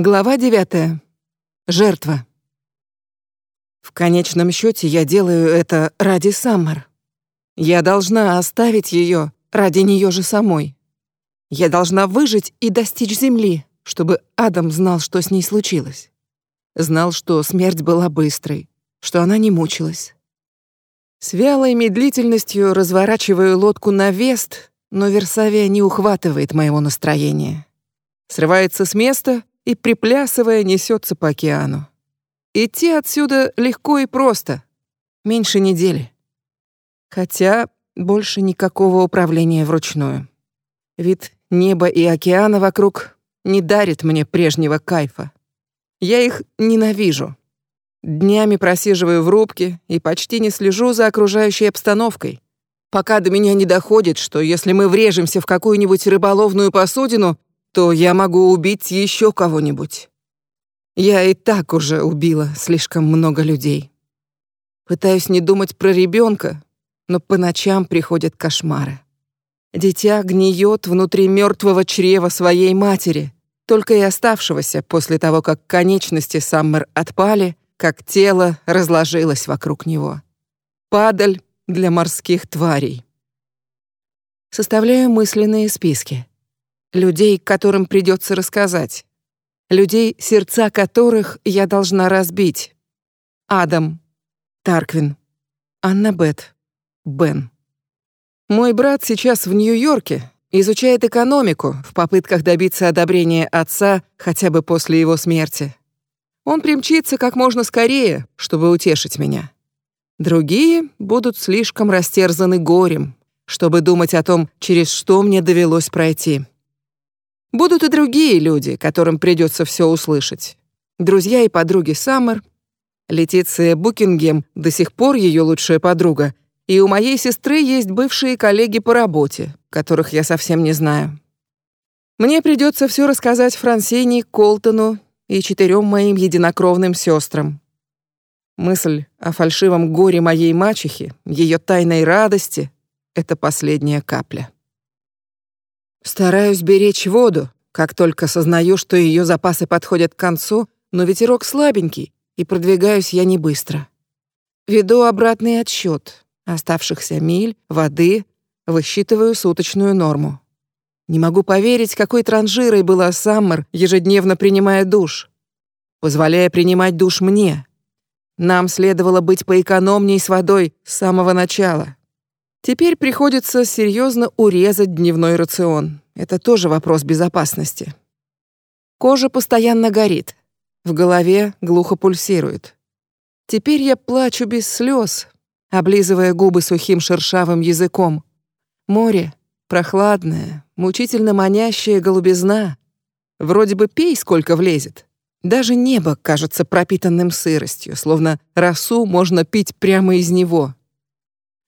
Глава 9. Жертва. В конечном счете я делаю это ради Саммер. Я должна оставить ее ради нее же самой. Я должна выжить и достичь земли, чтобы Адам знал, что с ней случилось. Знал, что смерть была быстрой, что она не мучилась. С вялой медлительностью разворачиваю лодку на вест, но Версавия не ухватывает моего настроения. Срывается с места и, приплясывая, несется по океану. Идти отсюда легко и просто. Меньше недели. Хотя больше никакого управления вручную. Вид неба и океана вокруг не дарит мне прежнего кайфа. Я их ненавижу. Днями просиживаю в рубке и почти не слежу за окружающей обстановкой. Пока до меня не доходит, что если мы врежемся в какую-нибудь рыболовную посудину, то я могу убить еще кого-нибудь. Я и так уже убила слишком много людей. Пытаюсь не думать про ребенка, но по ночам приходят кошмары. Дитя гниет внутри мертвого чрева своей матери, только и оставшегося после того, как конечности Саммер отпали, как тело разложилось вокруг него. Падаль для морских тварей. Составляю мысленные списки людей, которым придется рассказать, людей, сердца которых я должна разбить. Адам, Тарквин, Анна Бет, Бен. Мой брат сейчас в Нью-Йорке, изучает экономику в попытках добиться одобрения отца хотя бы после его смерти. Он примчится как можно скорее, чтобы утешить меня. Другие будут слишком растерзаны горем, чтобы думать о том, через что мне довелось пройти. Будут и другие люди, которым придется все услышать. Друзья и подруги Саммер. Летиция Букингем до сих пор ее лучшая подруга, и у моей сестры есть бывшие коллеги по работе, которых я совсем не знаю. Мне придется все рассказать Франсине, Колтону и четырем моим единокровным сестрам. Мысль о фальшивом горе моей мачехи, ее тайной радости — это последняя капля. Стараюсь беречь воду, как только сознаю, что ее запасы подходят к концу, но ветерок слабенький, и продвигаюсь я не быстро. Веду обратный отсчет оставшихся миль, воды, высчитываю суточную норму. Не могу поверить, какой транжирой была Саммер, ежедневно принимая душ. Позволяя принимать душ мне. Нам следовало быть поэкономней с водой с самого начала. Теперь приходится серьезно урезать дневной рацион. Это тоже вопрос безопасности. Кожа постоянно горит. В голове глухо пульсирует. Теперь я плачу без слез, облизывая губы сухим шершавым языком. Море, прохладное, мучительно манящая голубизна. Вроде бы пей, сколько влезет. Даже небо кажется пропитанным сыростью, словно росу можно пить прямо из него.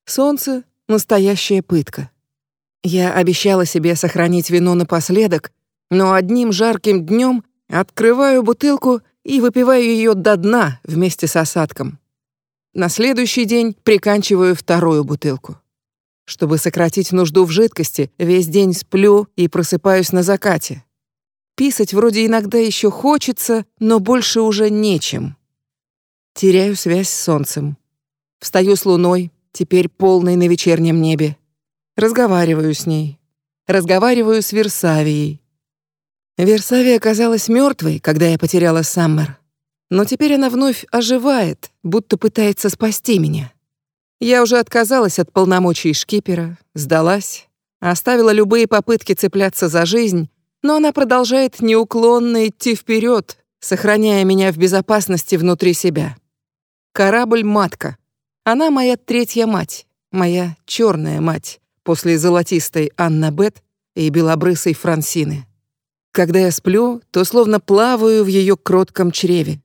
Солнце Настоящая пытка. Я обещала себе сохранить вино напоследок, но одним жарким днем открываю бутылку и выпиваю ее до дна вместе с осадком. На следующий день приканчиваю вторую бутылку. Чтобы сократить нужду в жидкости, весь день сплю и просыпаюсь на закате. Писать вроде иногда еще хочется, но больше уже нечем. Теряю связь с солнцем. Встаю с луной, теперь полной на вечернем небе. Разговариваю с ней. Разговариваю с Версавией. Версавия оказалась мертвой, когда я потеряла Саммер. Но теперь она вновь оживает, будто пытается спасти меня. Я уже отказалась от полномочий шкипера, сдалась, оставила любые попытки цепляться за жизнь, но она продолжает неуклонно идти вперед, сохраняя меня в безопасности внутри себя. Корабль-матка. Она моя третья мать, моя черная мать, после золотистой Анна Бет и белобрысой Франсины. Когда я сплю, то словно плаваю в ее кротком чреве.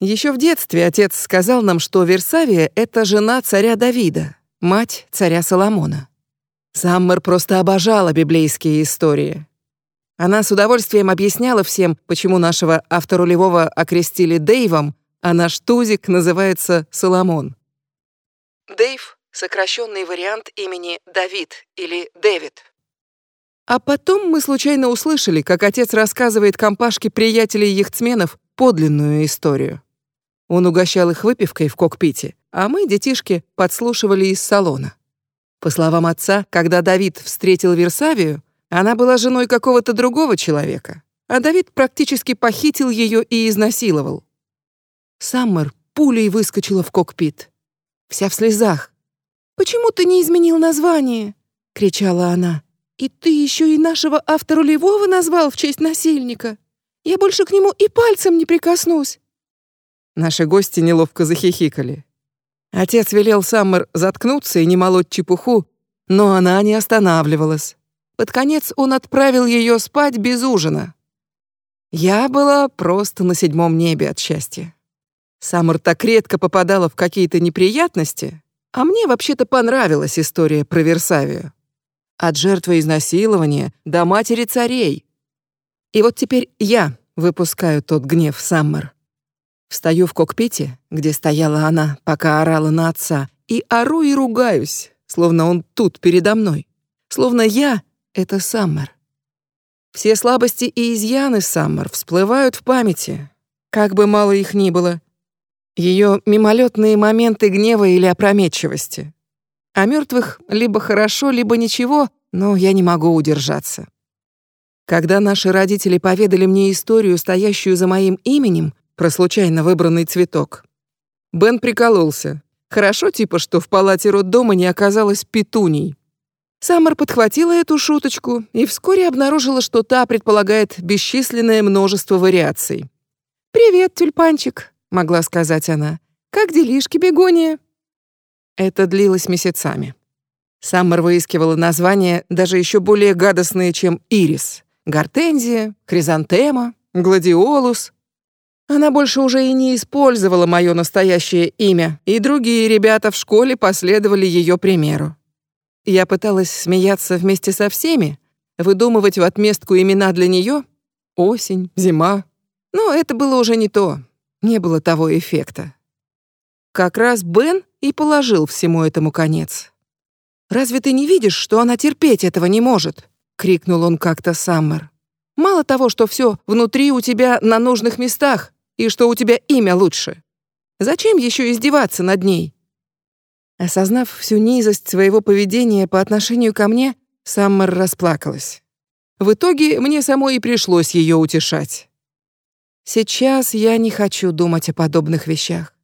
Еще в детстве отец сказал нам, что Версавия — это жена царя Давида, мать царя Соломона. Саммер просто обожала библейские истории. Она с удовольствием объясняла всем, почему нашего авторулевого окрестили Дэйвом, а наш тузик называется Соломон. Дэйв — сокращенный вариант имени Давид или Дэвид. А потом мы случайно услышали, как отец рассказывает компашке приятелей яхтсменов подлинную историю. Он угощал их выпивкой в кокпите, а мы, детишки, подслушивали из салона. По словам отца, когда Давид встретил Версавию, она была женой какого-то другого человека, а Давид практически похитил ее и изнасиловал. Саммер пулей выскочила в кокпит. Вся в слезах. «Почему ты не изменил название?» — кричала она. И ты еще и нашего автора рулевого назвал в честь насильника. Я больше к нему и пальцем не прикоснусь. Наши гости неловко захихикали. Отец велел Саммер заткнуться и не молоть чепуху, но она не останавливалась. Под конец он отправил ее спать без ужина. Я была просто на седьмом небе от счастья. Саммер так редко попадала в какие-то неприятности, а мне вообще-то понравилась история про Версавию. От жертвы изнасилования до матери царей. И вот теперь я выпускаю тот гнев Саммер. Встаю в кокпите, где стояла она, пока орала на отца, и ору и ругаюсь, словно он тут передо мной. Словно я — это Саммер. Все слабости и изъяны Саммер всплывают в памяти, как бы мало их ни было. Ее мимолетные моменты гнева или опрометчивости. О мертвых либо хорошо, либо ничего, но я не могу удержаться. Когда наши родители поведали мне историю, стоящую за моим именем, про случайно выбранный цветок, Бен прикололся. Хорошо типа, что в палате роддома не оказалось петуний. Саммер подхватила эту шуточку и вскоре обнаружила, что та предполагает бесчисленное множество вариаций. «Привет, тюльпанчик», — могла сказать она. «Как делишки, бегония?» Это длилось месяцами. Саммер выискивала названия даже еще более гадостные, чем ирис. Гортензия, хризантема, гладиолус. Она больше уже и не использовала мое настоящее имя, и другие ребята в школе последовали ее примеру. Я пыталась смеяться вместе со всеми, выдумывать в отместку имена для нее — осень, зима. Но это было уже не то, не было того эффекта. Как раз Бен и положил всему этому конец. «Разве ты не видишь, что она терпеть этого не может?» — крикнул он как-то Саммер. «Мало того, что все внутри у тебя на нужных местах и что у тебя имя лучше. Зачем еще издеваться над ней?» Осознав всю низость своего поведения по отношению ко мне, Саммер расплакалась. В итоге мне самой и пришлось ее утешать. Сейчас я не хочу думать о подобных вещах.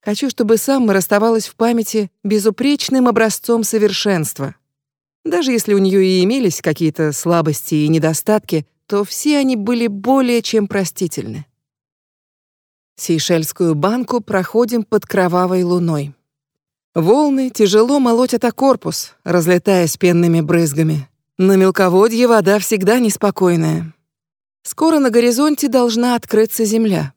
Хочу, чтобы Саммер оставалась в памяти безупречным образцом совершенства. Даже если у нее и имелись какие-то слабости и недостатки, то все они были более чем простительны. Сейшельскую банку проходим под кровавой луной. Волны тяжело молотят о корпус, разлетаясь пенными брызгами. На мелководье вода всегда неспокойная. Скоро на горизонте должна открыться земля.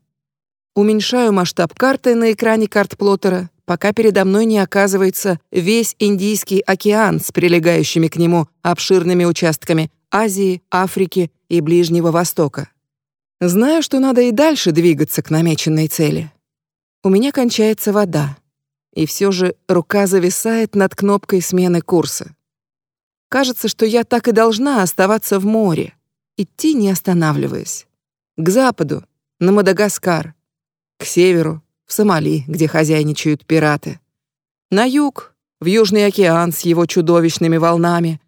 Уменьшаю масштаб карты на экране картплоттера, пока передо мной не оказывается весь Индийский океан с прилегающими к нему обширными участками Азии, Африки и Ближнего Востока. Знаю, что надо и дальше двигаться к намеченной цели. У меня кончается вода, и все же рука зависает над кнопкой смены курса. Кажется, что я так и должна оставаться в море, идти не останавливаясь. К западу, на Мадагаскар, к северу, в Сомали, где хозяйничают пираты. На юг, в Южный океан с его чудовищными волнами.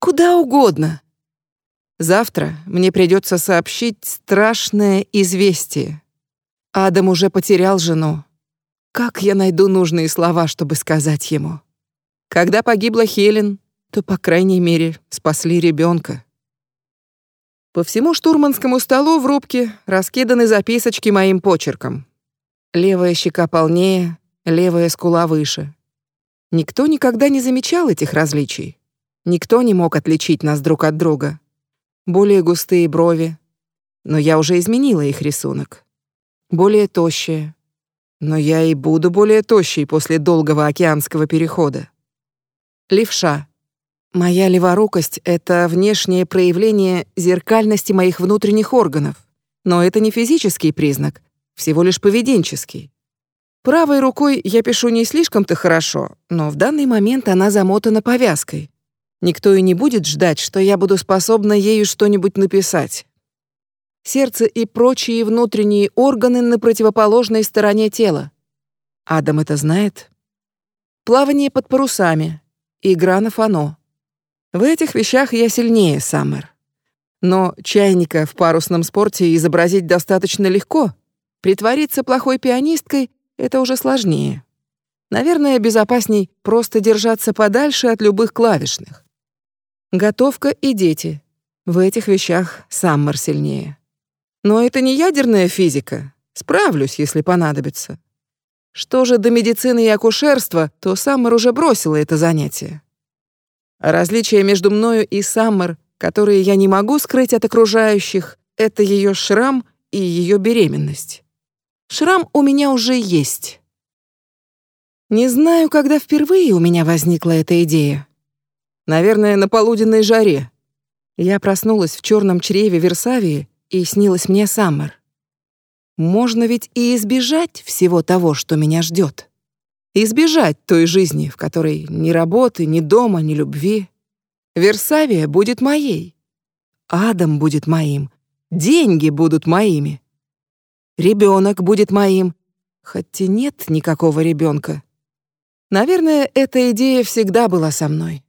Куда угодно. Завтра мне придется сообщить страшное известие. Адам уже потерял жену. Как я найду нужные слова, чтобы сказать ему? Когда погибла Хелен, то, по крайней мере, спасли ребенка. По всему штурманскому столу в рубке раскиданы записочки моим почерком. Левая щека полнее, левая скула выше. Никто никогда не замечал этих различий. Никто не мог отличить нас друг от друга. Более густые брови, но я уже изменила их рисунок. Более тощая, но я и буду более тощей после долгого океанского перехода. Левша. Моя леворукость — это внешнее проявление зеркальности моих внутренних органов. Но это не физический признак, всего лишь поведенческий. Правой рукой я пишу не слишком-то хорошо, но в данный момент она замотана повязкой. Никто и не будет ждать, что я буду способна ею что-нибудь написать. Сердце и прочие внутренние органы на противоположной стороне тела. Адам это знает. Плавание под парусами, игра на фано. В этих вещах я сильнее Саммер. Но чайника в парусном спорте изобразить достаточно легко. Притвориться плохой пианисткой — это уже сложнее. Наверное, безопасней просто держаться подальше от любых клавишных. Готовка и дети. В этих вещах Саммер сильнее. Но это не ядерная физика. Справлюсь, если понадобится. Что же до медицины и акушерства, то Саммер уже бросила это занятие. Различие между мною и Саммер которые я не могу скрыть от окружающих, это ее шрам и ее беременность. Шрам у меня уже есть. Не знаю, когда впервые у меня возникла эта идея. Наверное, на полуденной жаре. Я проснулась в черном чреве Версавии, и снилась мне Саммер. Можно ведь и избежать всего того, что меня ждет. Избежать той жизни, в которой ни работы, ни дома, ни любви. Версавия будет моей. Адам будет моим. Деньги будут моими. Ребенок будет моим. Хотя нет никакого ребенка. Наверное, эта идея всегда была со мной.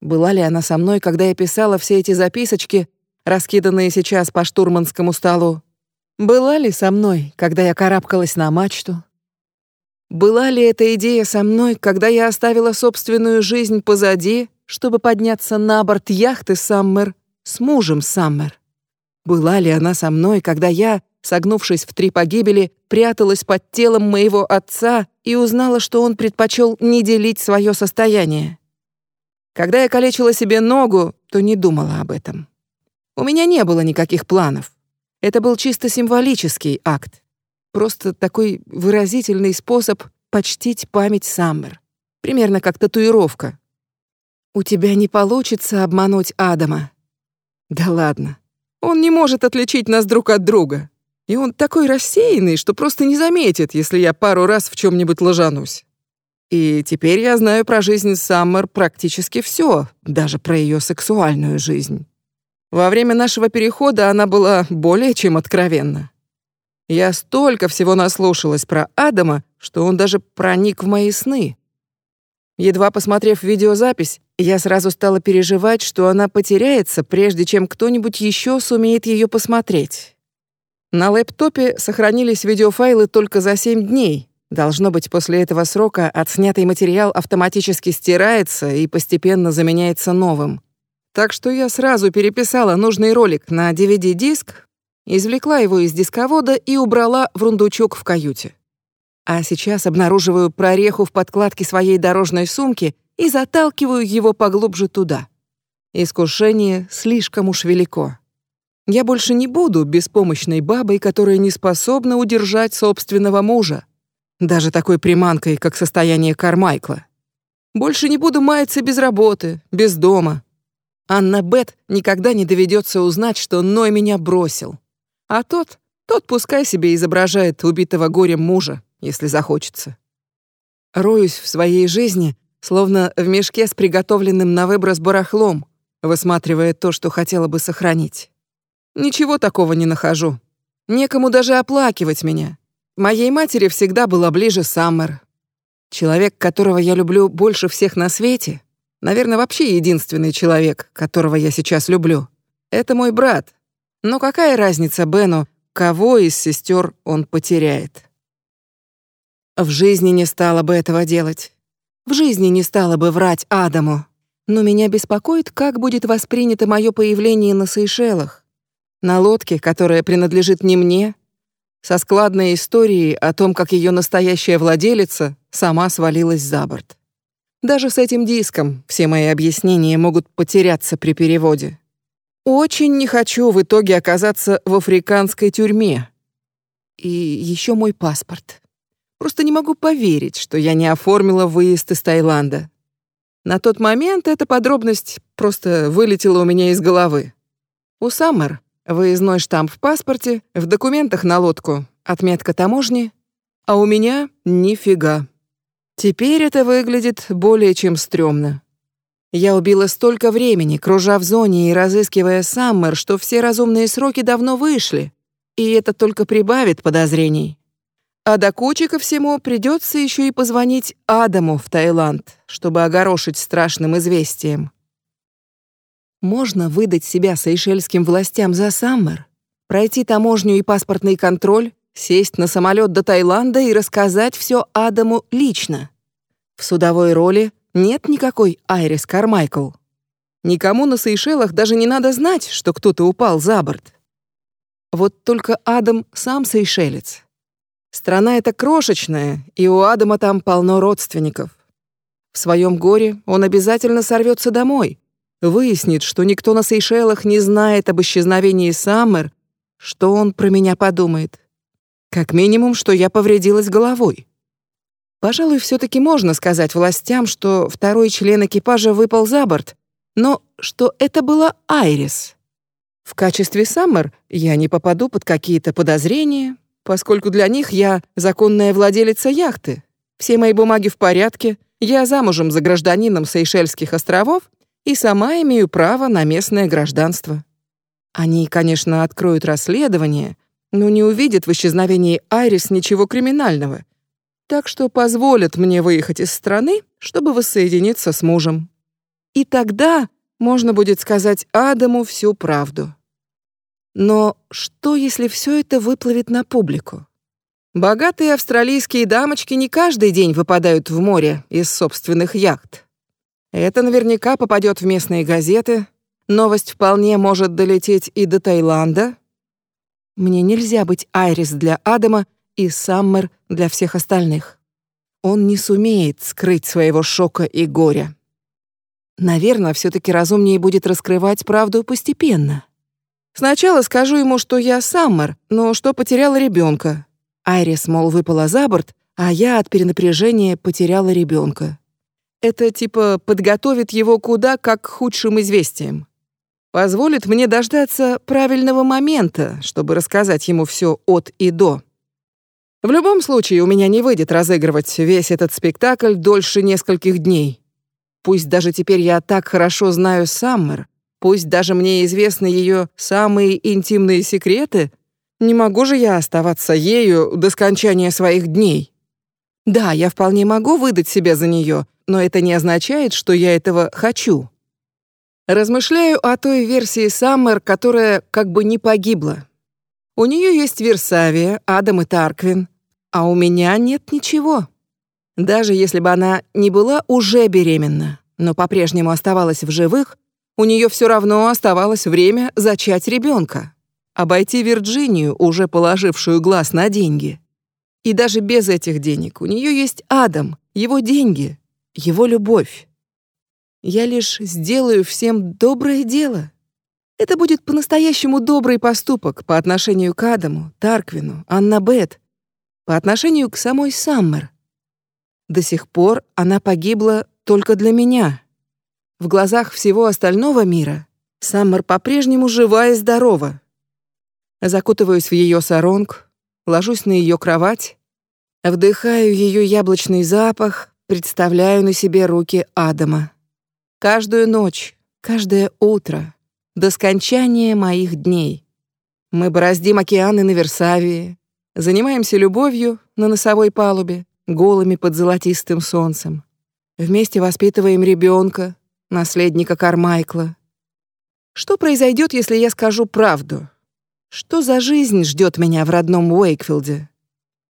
Была ли она со мной, когда я писала все эти записочки, раскиданные сейчас по штурманскому столу? Была ли со мной, когда я карабкалась на мачту? Была ли эта идея со мной, когда я оставила собственную жизнь позади чтобы подняться на борт яхты Саммер с мужем Саммер. Была ли она со мной, когда я, согнувшись в три погибели, пряталась под телом моего отца и узнала, что он предпочел не делить свое состояние? Когда я калечила себе ногу, то не думала об этом. У меня не было никаких планов. Это был чисто символический акт. Просто такой выразительный способ почтить память Саммер. Примерно как татуировка, у тебя не получится обмануть Адама. Да ладно. Он не может отличить нас друг от друга. И он такой рассеянный, что просто не заметит, если я пару раз в чем нибудь ложанусь. И теперь я знаю про жизнь Саммер практически все, даже про ее сексуальную жизнь. Во время нашего перехода она была более чем откровенна. Я столько всего наслушалась про Адама, что он даже проник в мои сны. Едва посмотрев видеозапись, я сразу стала переживать, что она потеряется, прежде чем кто-нибудь еще сумеет ее посмотреть. На лэптопе сохранились видеофайлы только за 7 дней. Должно быть, после этого срока отснятый материал автоматически стирается и постепенно заменяется новым. Так что я сразу переписала нужный ролик на DVD-диск, извлекла его из дисковода и убрала в рундучок в каюте. А сейчас обнаруживаю прореху в подкладке своей дорожной сумки и заталкиваю его поглубже туда. Искушение слишком уж велико. Я больше не буду беспомощной бабой, которая не способна удержать собственного мужа, даже такой приманкой, как состояние Кармайкла. Больше не буду маяться без работы, без дома. Анна Бет никогда не доведется узнать, что Ной меня бросил. А тот, тот пускай себе изображает убитого горем мужа если захочется. Роюсь в своей жизни, словно в мешке с приготовленным на выброс барахлом, высматривая то, что хотела бы сохранить. Ничего такого не нахожу. Некому даже оплакивать меня. Моей матери всегда была ближе Саммер. Человек, которого я люблю больше всех на свете, наверное, вообще единственный человек, которого я сейчас люблю, это мой брат. Но какая разница Бену, кого из сестер он потеряет? В жизни не стала бы этого делать. В жизни не стала бы врать Адаму. Но меня беспокоит, как будет воспринято мое появление на Сейшелах. На лодке, которая принадлежит не мне, со складной историей о том, как ее настоящая владелица сама свалилась за борт. Даже с этим диском все мои объяснения могут потеряться при переводе. Очень не хочу в итоге оказаться в африканской тюрьме. И еще мой паспорт. Просто не могу поверить, что я не оформила выезд из Таиланда. На тот момент эта подробность просто вылетела у меня из головы. У Саммер выездной штамп в паспорте, в документах на лодку отметка таможни, а у меня нифига. Теперь это выглядит более чем стрёмно. Я убила столько времени, кружа в зоне и разыскивая Саммер, что все разумные сроки давно вышли, и это только прибавит подозрений. А до кучи ко всему придется еще и позвонить Адаму в Таиланд, чтобы огорошить страшным известием. Можно выдать себя сейшельским властям за Саммер, пройти таможню и паспортный контроль, сесть на самолет до Таиланда и рассказать все Адаму лично. В судовой роли нет никакой Айрис Кармайкл. Никому на Сейшелах даже не надо знать, что кто-то упал за борт. Вот только Адам сам сейшелец. Страна эта крошечная, и у Адама там полно родственников. В своем горе он обязательно сорвется домой, выяснит, что никто на Сейшелах не знает об исчезновении Саммер, что он про меня подумает. Как минимум, что я повредилась головой. Пожалуй, все таки можно сказать властям, что второй член экипажа выпал за борт, но что это была Айрис. В качестве Саммер я не попаду под какие-то подозрения, поскольку для них я законная владелица яхты. Все мои бумаги в порядке, я замужем за гражданином Сейшельских островов и сама имею право на местное гражданство. Они, конечно, откроют расследование, но не увидят в исчезновении Айрис ничего криминального. Так что позволят мне выехать из страны, чтобы воссоединиться с мужем. И тогда можно будет сказать Адаму всю правду. Но что, если все это выплывет на публику? Богатые австралийские дамочки не каждый день выпадают в море из собственных яхт. Это наверняка попадет в местные газеты. Новость вполне может долететь и до Таиланда. Мне нельзя быть Айрис для Адама и Саммер для всех остальных. Он не сумеет скрыть своего шока и горя. Наверное, все таки разумнее будет раскрывать правду постепенно. Сначала скажу ему, что я Саммер, но что потеряла ребенка. Айрис, мол, выпала за борт, а я от перенапряжения потеряла ребенка. Это типа подготовит его куда как к худшим известиям. Позволит мне дождаться правильного момента, чтобы рассказать ему все от и до. В любом случае, у меня не выйдет разыгрывать весь этот спектакль дольше нескольких дней. Пусть даже теперь я так хорошо знаю Саммер, Пусть даже мне известны ее самые интимные секреты, не могу же я оставаться ею до скончания своих дней. Да, я вполне могу выдать себя за нее, но это не означает, что я этого хочу. Размышляю о той версии Саммер, которая как бы не погибла. У нее есть Версавия, Адам и Тарквин, а у меня нет ничего. Даже если бы она не была уже беременна, но по-прежнему оставалась в живых, у нее все равно оставалось время зачать ребенка, обойти Вирджинию, уже положившую глаз на деньги. И даже без этих денег у нее есть Адам, его деньги, его любовь. Я лишь сделаю всем доброе дело. Это будет по-настоящему добрый поступок по отношению к Адаму, Тарквину, Аннабет, по отношению к самой Саммер. До сих пор она погибла только для меня. В глазах всего остального мира Саммер по-прежнему жива и здорова. Закутываюсь в ее саронг, ложусь на ее кровать, вдыхаю ее яблочный запах, представляю на себе руки Адама. Каждую ночь, каждое утро, до скончания моих дней. Мы бороздим океаны на Версавии, занимаемся любовью на носовой палубе, голыми под золотистым солнцем. Вместе воспитываем ребенка, наследника Кармайкла. Что произойдет, если я скажу правду? Что за жизнь ждет меня в родном Уэйкфилде?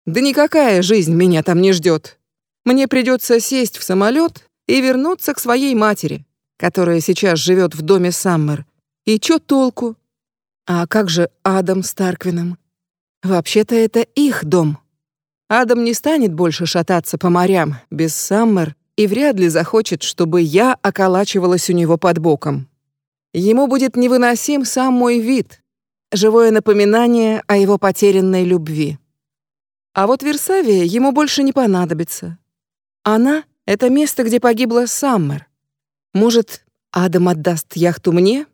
Да никакая жизнь меня там не ждет. Мне придется сесть в самолет и вернуться к своей матери, которая сейчас живет в доме Саммер. И чё толку? А как же Адам с Тарквином? Вообще-то это их дом. Адам не станет больше шататься по морям без Саммер и вряд ли захочет, чтобы я околачивалась у него под боком. Ему будет невыносим сам мой вид, живое напоминание о его потерянной любви. А вот Версавия ему больше не понадобится. Она — это место, где погибла Саммер. Может, Адам отдаст яхту мне?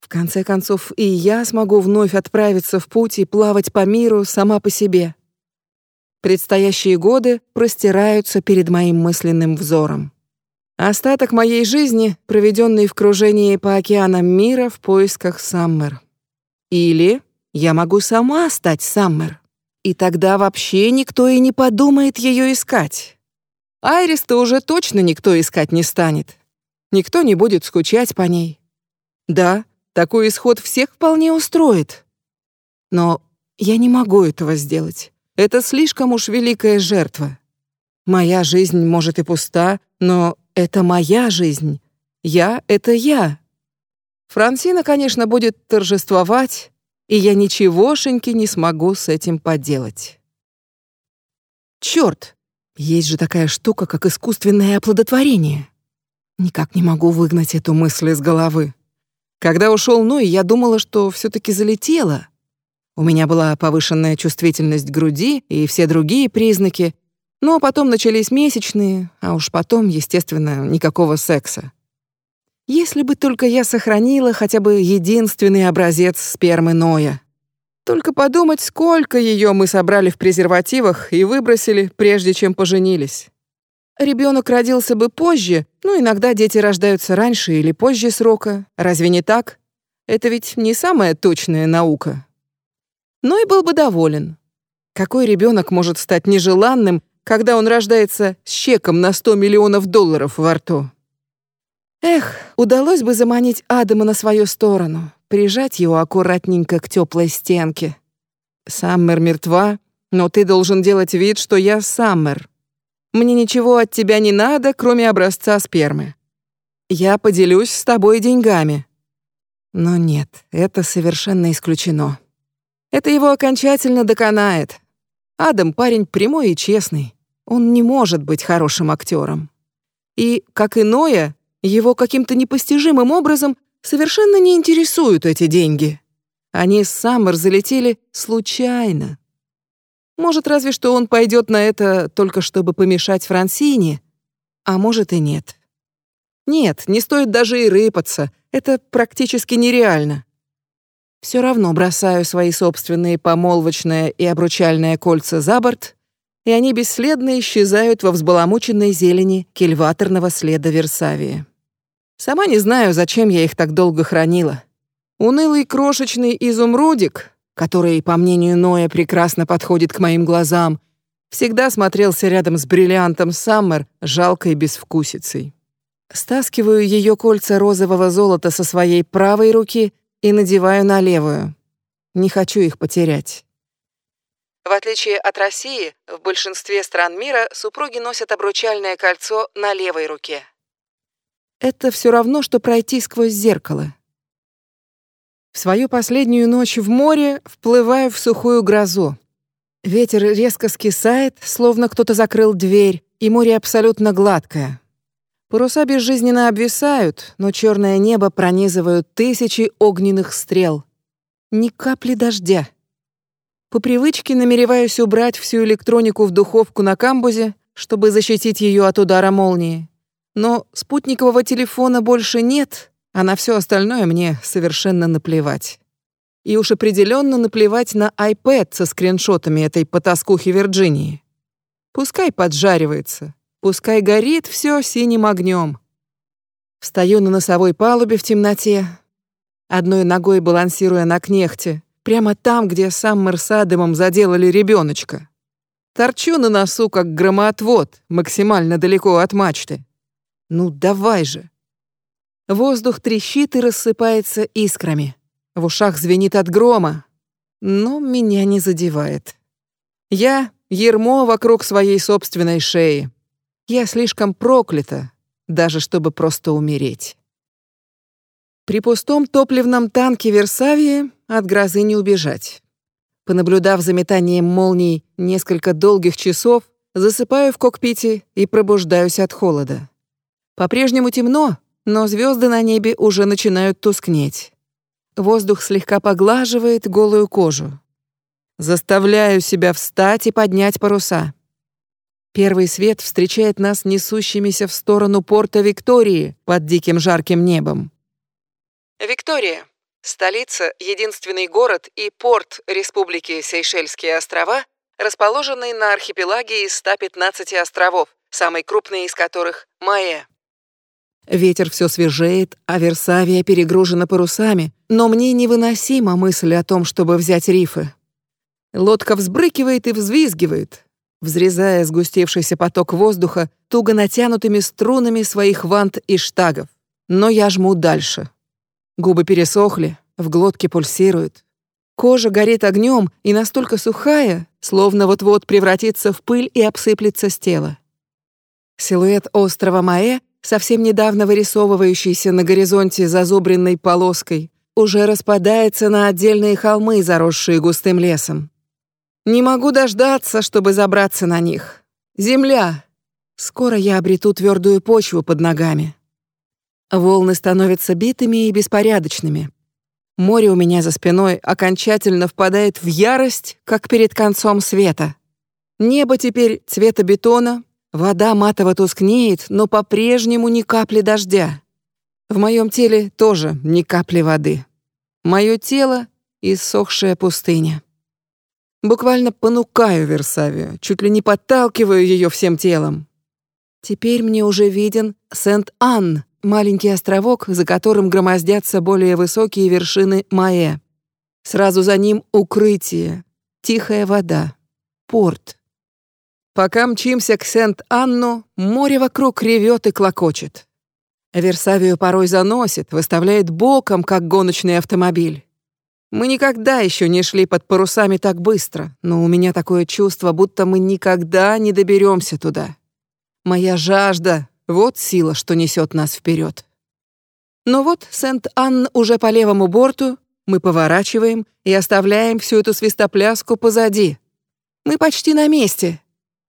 В конце концов, и я смогу вновь отправиться в путь и плавать по миру сама по себе. Предстоящие годы простираются перед моим мысленным взором. Остаток моей жизни, проведенный в кружении по океанам мира в поисках Саммер. Или я могу сама стать Саммер. И тогда вообще никто и не подумает ее искать. Айрис-то уже точно никто искать не станет. Никто не будет скучать по ней. Да, такой исход всех вполне устроит. Но я не могу этого сделать. Это слишком уж великая жертва. Моя жизнь, может, и пуста, но это моя жизнь. Я — это я. Франсина, конечно, будет торжествовать, и я ничегошеньки не смогу с этим поделать. Черт! Есть же такая штука, как искусственное оплодотворение. Никак не могу выгнать эту мысль из головы. Когда ушел Ной, я думала, что все таки залетела. У меня была повышенная чувствительность груди и все другие признаки, но потом начались месячные, а уж потом, естественно, никакого секса. Если бы только я сохранила хотя бы единственный образец спермы Ноя. Только подумать, сколько ее мы собрали в презервативах и выбросили, прежде чем поженились. Ребенок родился бы позже, ну, иногда дети рождаются раньше или позже срока. Разве не так? Это ведь не самая точная наука. Но и был бы доволен. Какой ребенок может стать нежеланным, когда он рождается с чеком на 100 миллионов долларов во рту. Эх, удалось бы заманить Адама на свою сторону, прижать его аккуратненько к теплой стенке. Саммер мертва, но ты должен делать вид, что я Саммер. Мне ничего от тебя не надо, кроме образца спермы. Я поделюсь с тобой деньгами. Но нет, это совершенно исключено. Это его окончательно доконает. Адам парень прямой и честный. Он не может быть хорошим актером. И, как иное, его каким-то непостижимым образом совершенно не интересуют эти деньги. Они с Саммер залетели случайно. Может, разве что он пойдет на это только чтобы помешать Франсине, а может и нет. Нет, не стоит даже и рыпаться, это практически нереально. Все равно бросаю свои собственные помолвочное и обручальное кольца за борт и они бесследно исчезают во взбаламученной зелени кильваторного следа Версавии. Сама не знаю, зачем я их так долго хранила. Унылый крошечный изумрудик, который, по мнению Ноя, прекрасно подходит к моим глазам, всегда смотрелся рядом с бриллиантом Саммер жалкой безвкусицей. Стаскиваю ее кольца розового золота со своей правой руки и надеваю на левую. Не хочу их потерять. В отличие от России, в большинстве стран мира супруги носят обручальное кольцо на левой руке. Это все равно, что пройти сквозь зеркало. Свою последнюю ночь в море вплываю в сухую грозу. Ветер резко скисает, словно кто-то закрыл дверь, и море абсолютно гладкое. Паруса безжизненно обвисают, но черное небо пронизывают тысячи огненных стрел. Ни капли дождя. По привычке намереваюсь убрать всю электронику в духовку на камбузе, чтобы защитить ее от удара молнии. Но спутникового телефона больше нет, а на все остальное мне совершенно наплевать. И уж определенно наплевать на iPad со скриншотами этой потаскухи Вирджинии. Пускай поджаривается, пускай горит все синим огнем. Встаю на носовой палубе в темноте, одной ногой балансируя на кнехте, Прямо там, где сам с Адамом заделали ребеночка. Торчу на носу, как громоотвод, максимально далеко от мачты. Ну давай же. Воздух трещит и рассыпается искрами. В ушах звенит от грома, но меня не задевает. Я — ермо вокруг своей собственной шеи. Я слишком проклята, даже чтобы просто умереть. При пустом топливном танке Версавии от грозы не убежать. Понаблюдав за метанием молний несколько долгих часов, засыпаю в кокпите и пробуждаюсь от холода. По-прежнему темно, но звезды на небе уже начинают тускнеть. Воздух слегка поглаживает голую кожу. Заставляю себя встать и поднять паруса. Первый свет встречает нас несущимися в сторону порта Виктории под диким жарким небом. Виктория Столица, единственный город и порт Республики Сейшельские острова, расположенный на архипелаге из 115 островов, самый крупный из которых — Майя. Ветер все свежеет, а Версавия перегружена парусами, но мне невыносима мысль о том, чтобы взять рифы. Лодка взбрыкивает и взвизгивает, взрезая сгустевшийся поток воздуха туго натянутыми струнами своих вант и штагов. Но я жму дальше. Губы пересохли, в глотке пульсирует. Кожа горит огнем и настолько сухая, словно вот-вот превратится в пыль и обсыплется с тела. Силуэт острова Маэ совсем недавно вырисовывающийся на горизонте зазубренной полоской, уже распадается на отдельные холмы, заросшие густым лесом. Не могу дождаться, чтобы забраться на них. Земля. Скоро я обрету твердую почву под ногами. Волны становятся битыми и беспорядочными. Море у меня за спиной окончательно впадает в ярость, как перед концом света. Небо теперь цвета бетона, Вода матово тускнеет, но по-прежнему ни капли дождя. В моем теле тоже ни капли воды. Мое тело — иссохшая пустыня. Буквально понукаю Версавию, чуть ли не подталкиваю ее всем телом. Теперь мне уже виден Сент-Анн, маленький островок, за которым громоздятся более высокие вершины Маэ. Сразу за ним укрытие, тихая вода, порт. Пока мчимся к Сент-Анну, море вокруг ревет и клокочет. Версавию порой заносит, выставляет боком, как гоночный автомобиль. Мы никогда еще не шли под парусами так быстро, но у меня такое чувство, будто мы никогда не доберемся туда. Моя жажда — вот сила, что несет нас вперед. Но вот Сент-Анн уже по левому борту, мы поворачиваем и оставляем всю эту свистопляску позади. Мы почти на месте.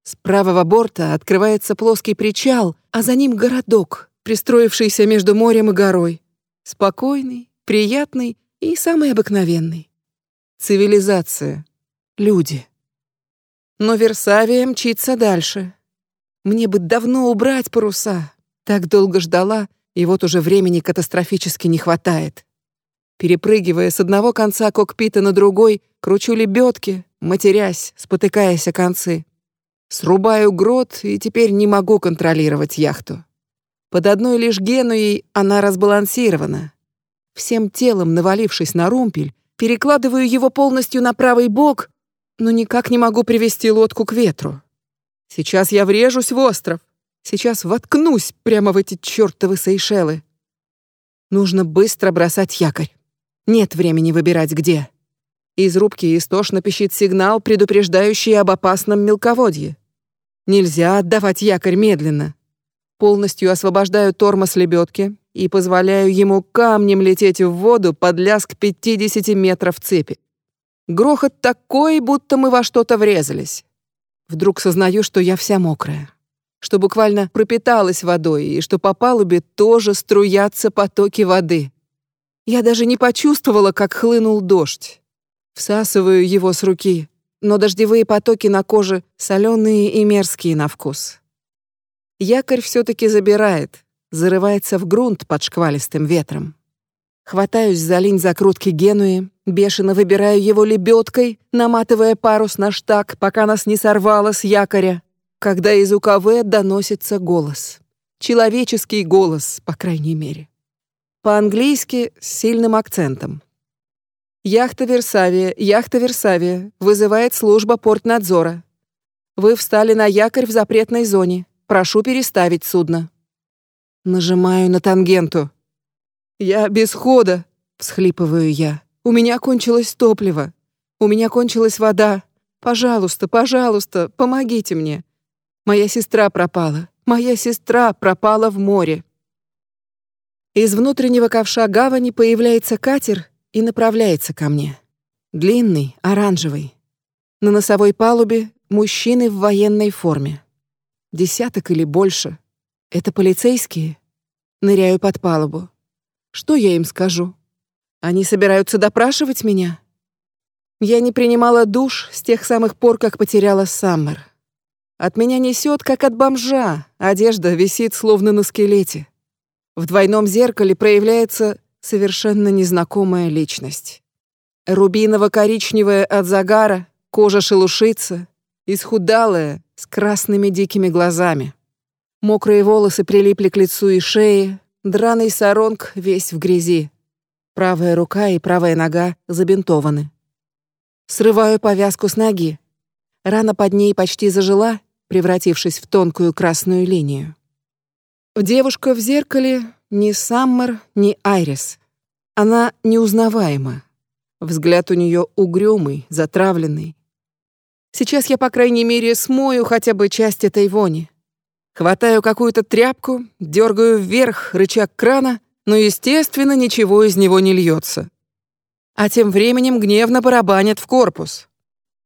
С правого борта открывается плоский причал, а за ним городок, пристроившийся между морем и горой. Спокойный, приятный и самый обыкновенный. Цивилизация. Люди. Но Версавия мчится дальше. Мне бы давно убрать паруса. Так долго ждала, и вот уже времени катастрофически не хватает. Перепрыгивая с одного конца кокпита на другой, кручу лебедки, матерясь, спотыкаясь о концы. Срубаю грот и теперь не могу контролировать яхту. Под одной лишь Генуей она разбалансирована. Всем телом навалившись на румпель, перекладываю его полностью на правый бок, но никак не могу привести лодку к ветру. Сейчас я врежусь в остров. Сейчас воткнусь прямо в эти чертовы Сейшелы. Нужно быстро бросать якорь. Нет времени выбирать где. Из рубки истошно пищит сигнал, предупреждающий об опасном мелководье. Нельзя отдавать якорь медленно. Полностью освобождаю тормоз лебедки и позволяю ему камнем лететь в воду под лязг 50 метров цепи. Грохот такой, будто мы во что-то врезались. Вдруг сознаю, что я вся мокрая, что буквально пропиталась водой и что по палубе тоже струятся потоки воды. Я даже не почувствовала, как хлынул дождь. Всасываю его с руки, но дождевые потоки на коже соленые и мерзкие на вкус. Якорь все-таки забирает, зарывается в грунт под шквалистым ветром. Хватаюсь за линь закрутки Генуи, бешено выбираю его лебедкой, наматывая парус на штаг, пока нас не сорвало с якоря, когда из УКВ доносится голос. Человеческий голос, по крайней мере. По-английски с сильным акцентом. Яхта Версавия, яхта Версавия, вызывает служба портнадзора. Вы встали на якорь в запретной зоне. Прошу переставить судно. Нажимаю на тангенту. Я без хода, всхлипываю я. У меня кончилось топливо. У меня кончилась вода. Пожалуйста, пожалуйста, помогите мне. Моя сестра пропала. Моя сестра пропала в море. Из внутреннего ковша гавани появляется катер и направляется ко мне. Длинный, оранжевый. На носовой палубе мужчины в военной форме. Десяток или больше. Это полицейские? Ныряю под палубу. Что я им скажу? Они собираются допрашивать меня? Я не принимала душ с тех самых пор, как потеряла Саммер. От меня несет, как от бомжа. Одежда висит словно на скелете. В двойном зеркале проявляется совершенно незнакомая личность. Рубиново-коричневая от загара, кожа шелушится, исхудалая, с красными дикими глазами. Мокрые волосы прилипли к лицу и шее, драный саронг весь в грязи. Правая рука и правая нога забинтованы. Срываю повязку с ноги. Рана под ней почти зажила, превратившись в тонкую красную линию. Девушка в зеркале ни Саммер, ни Айрис. Она неузнаваема. Взгляд у нее угрюмый, затравленный. Сейчас я, по крайней мере, смою хотя бы часть этой вони. Хватаю какую-то тряпку, дергаю вверх рычаг крана, но, естественно, ничего из него не льется. А тем временем гневно барабанят в корпус.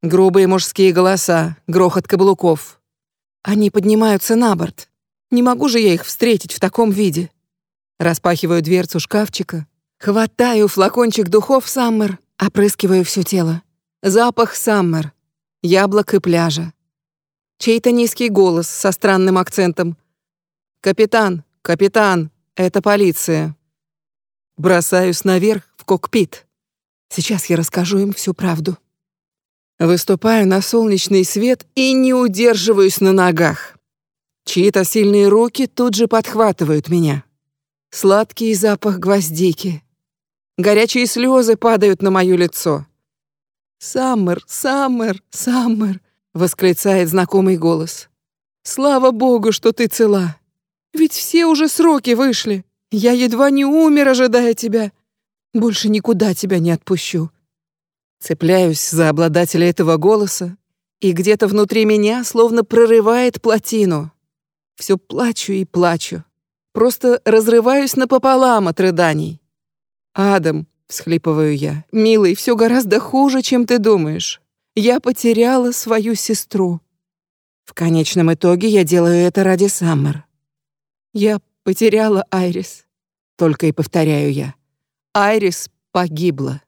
Грубые мужские голоса, грохот каблуков. Они поднимаются на борт. Не могу же я их встретить в таком виде. Распахиваю дверцу шкафчика, хватаю флакончик духов Саммер Опрыскиваю все тело. Запах Саммер. Яблок и пляжа. Чей-то низкий голос со странным акцентом. «Капитан, капитан, это полиция». Бросаюсь наверх в кокпит. Сейчас я расскажу им всю правду. Выступаю на солнечный свет и не удерживаюсь на ногах. Чьи-то сильные руки тут же подхватывают меня. Сладкий запах гвоздики, Горячие слезы падают на моё лицо. «Саммер, Саммер, Саммер!» — восклицает знакомый голос. «Слава богу, что ты цела! Ведь все уже сроки вышли. Я едва не умер, ожидая тебя. Больше никуда тебя не отпущу». Цепляюсь за обладателя этого голоса, и где-то внутри меня словно прорывает плотину. Все плачу и плачу. Просто разрываюсь напополам от рыданий. «Адам», — всхлипываю я, — «милый, все гораздо хуже, чем ты думаешь. Я потеряла свою сестру». В конечном итоге я делаю это ради Саммер. Я потеряла Айрис. Только и повторяю я. Айрис погибла.